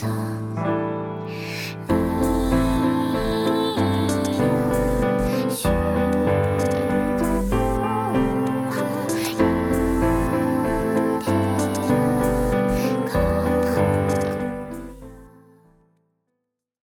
长